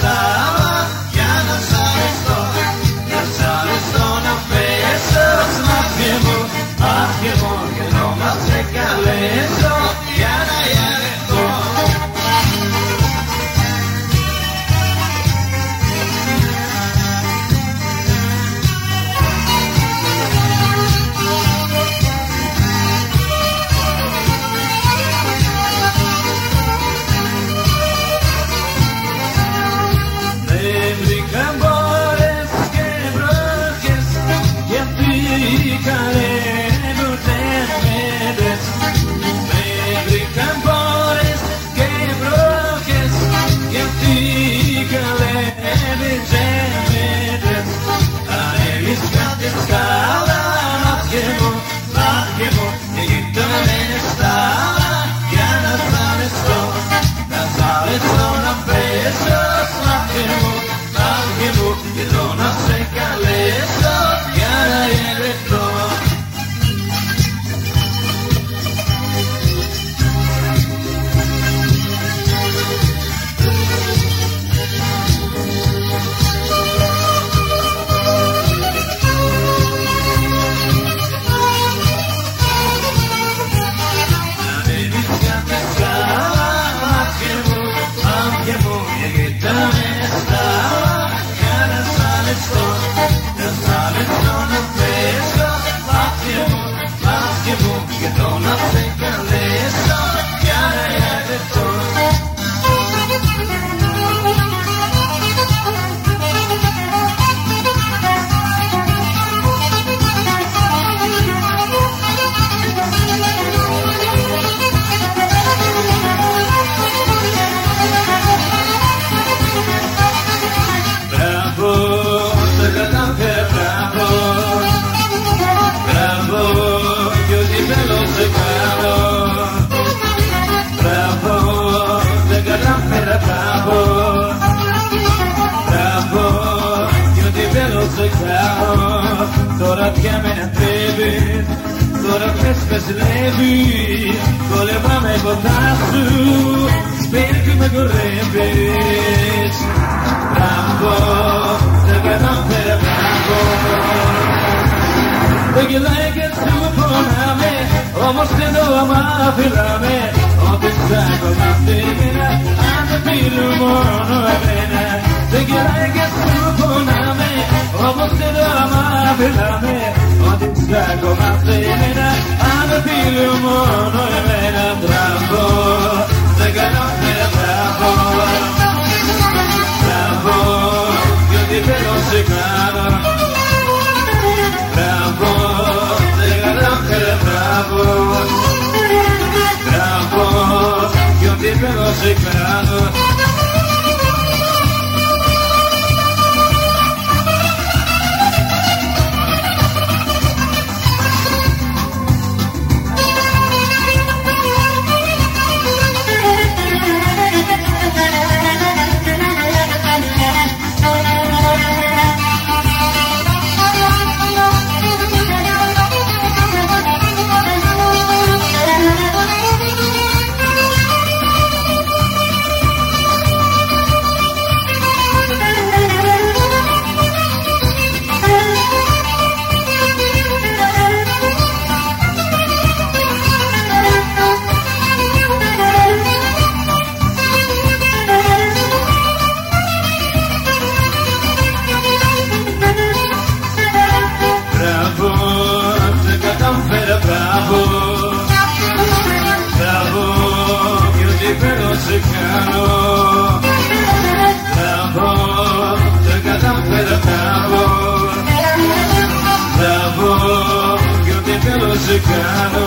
Krishna πες πες λέβεις Κολεύαμε κοντάς σου Σπίτι με κορεύεις Μπράβο Δεν κατάφερα μπράβο. Το γελάκι σου πονάμε Όμως δεν το αμάφυλαμε Ό,τι σ' ακόμα σήμερα Αν δεν πήρε μόνο εμένα. Το γελάκι σου πονάμε Όπως δεν το αμάφυλαμε Ό,τι σ' ακόμα σήμερα Αν δεν πήρε μόνο εμένα Μπράβο Δεν κατάφερα μπράβο Μπράβο Γιατί θέλω σε κάνω Bravo, de garantera bravo. Bravo, yo te veo secado. Bravo, began.